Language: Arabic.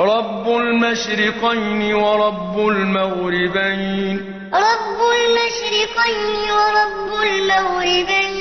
رب المشرقين ورب المغربين. رب المشرقين ورب المغربين.